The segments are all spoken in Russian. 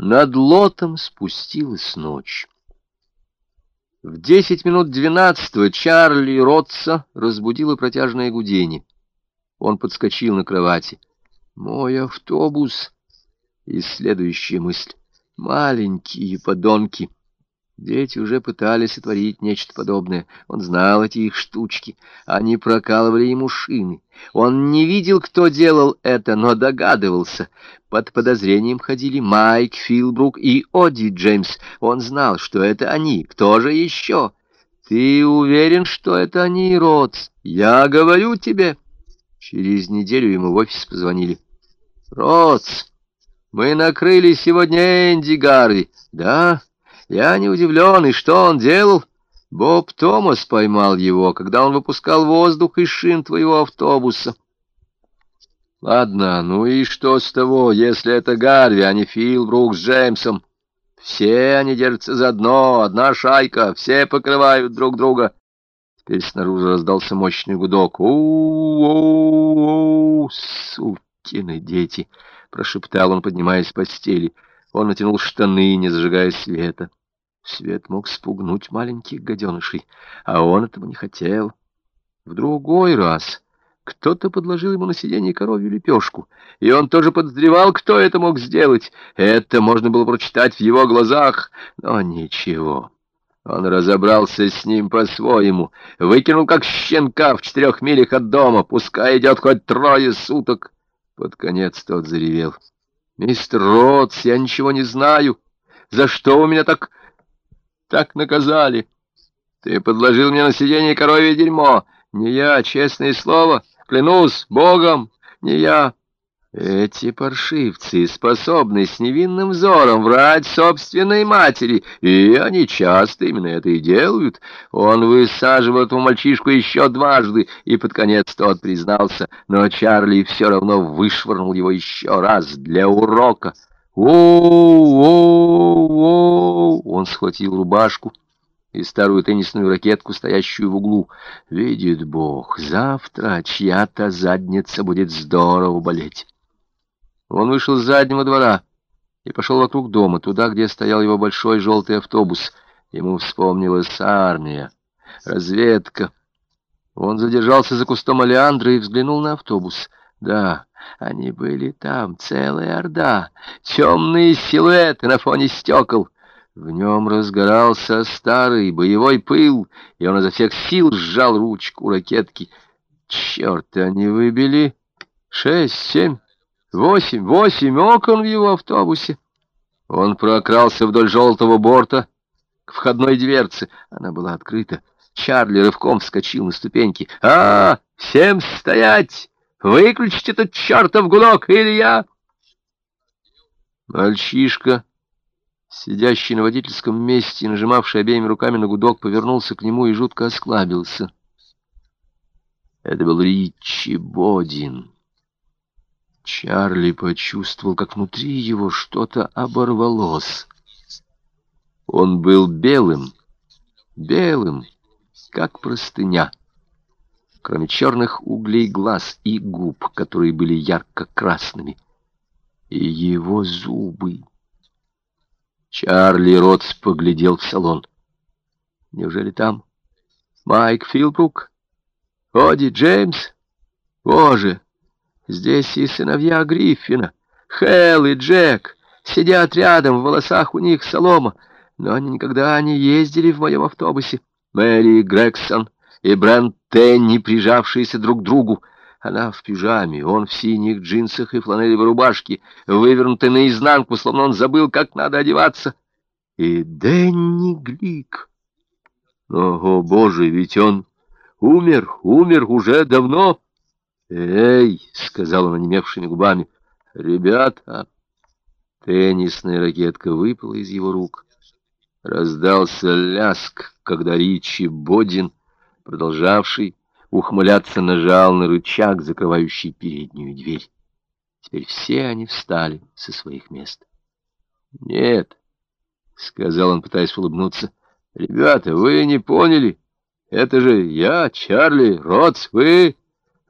Над лотом спустилась ночь. В десять минут двенадцатого Чарли Ротса разбудило протяжное гудение. Он подскочил на кровати. «Мой автобус!» И следующая мысль. «Маленькие подонки!» Дети уже пытались сотворить нечто подобное. Он знал эти их штучки. Они прокалывали ему шины. Он не видел, кто делал это, но догадывался. Под подозрением ходили Майк Филбрук и Оди Джеймс. Он знал, что это они. Кто же еще? Ты уверен, что это они, Ротс? Я говорю тебе. Через неделю ему в офис позвонили. Ротс, мы накрыли сегодня Энди Гарви. Да? Я не удивлен, и что он делал? Боб Томас поймал его, когда он выпускал воздух из шин твоего автобуса. Ладно, ну и что с того, если это Гарви, а не Фил Брук с Джеймсом? Все они держатся за дно, одна шайка, все покрывают друг друга. Теперь снаружи раздался мощный гудок. «У-у-у, сукины дети!» — прошептал он, поднимаясь с постели. Он натянул штаны, не зажигая света. Свет мог спугнуть маленьких гаденышей, а он этого не хотел. В другой раз кто-то подложил ему на сиденье коровью лепешку, и он тоже подозревал, кто это мог сделать. Это можно было прочитать в его глазах, но ничего. Он разобрался с ним по-своему, выкинул как щенка в четырех милях от дома, пускай идет хоть трое суток. Под конец тот заревел. «Мистер Ротс, я ничего не знаю. За что вы меня так так наказали. Ты подложил мне на сиденье коровье дерьмо. Не я, честное слово, клянусь Богом, не я. Эти паршивцы способны с невинным взором врать собственной матери, и они часто именно это и делают. Он высаживал эту мальчишку еще дважды, и под конец тот признался, но Чарли все равно вышвырнул его еще раз для урока. «Воу-воу-воу!» Он схватил рубашку и старую теннисную ракетку, стоящую в углу. «Видит Бог, завтра чья-то задница будет здорово болеть». Он вышел с заднего двора и пошел вокруг дома, туда, где стоял его большой желтый автобус. Ему вспомнилась армия, разведка. Он задержался за кустом олеандра и взглянул на автобус. Да, они были там, целая орда, темные силуэты на фоне стекол. В нем разгорался старый боевой пыл, и он изо всех сил сжал ручку ракетки. Черт, они выбили шесть, семь, восемь, восемь окон в его автобусе. Он прокрался вдоль желтого борта к входной дверце. Она была открыта. Чарли рывком вскочил на ступеньки. «А, всем стоять! Выключите этот чертов гудок, или я...» Мальчишка, сидящий на водительском месте и нажимавший обеими руками на гудок, повернулся к нему и жутко осклабился. Это был Ричи Бодин. Чарли почувствовал, как внутри его что-то оборвалось. Он был белым, белым, как простыня кроме черных углей глаз и губ, которые были ярко-красными, и его зубы. Чарли Ротс поглядел в салон. Неужели там Майк Филбрук? Оди Джеймс? Боже, здесь и сыновья Гриффина, Хелл и Джек сидят рядом, в волосах у них солома, но они никогда не ездили в моем автобусе. Мэри Грегсон и Брент Тенни, прижавшиеся друг к другу. Она в пижаме, он в синих джинсах и фланелевой рубашке, вывернутый наизнанку, словно он забыл, как надо одеваться. И Дэнни Глик. Ого, боже, ведь он умер, умер уже давно. «Эй!» — сказал он онемевшими губами. «Ребята!» Теннисная ракетка выпала из его рук. Раздался ляск, когда Ричи Бодин продолжавший ухмыляться, нажал на рычаг, закрывающий переднюю дверь. Теперь все они встали со своих мест. «Нет», — сказал он, пытаясь улыбнуться, — «ребята, вы не поняли. Это же я, Чарли, Ротс, вы...»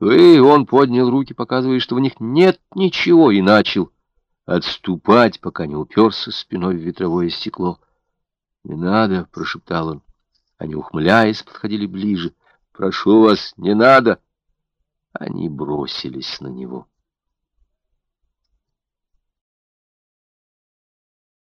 «Вы...» — он поднял руки, показывая, что в них нет ничего, и начал отступать, пока не уперся спиной в ветровое стекло. «Не надо!» — прошептал он. Они, ухмыляясь, подходили ближе. «Прошу вас, не надо!» Они бросились на него.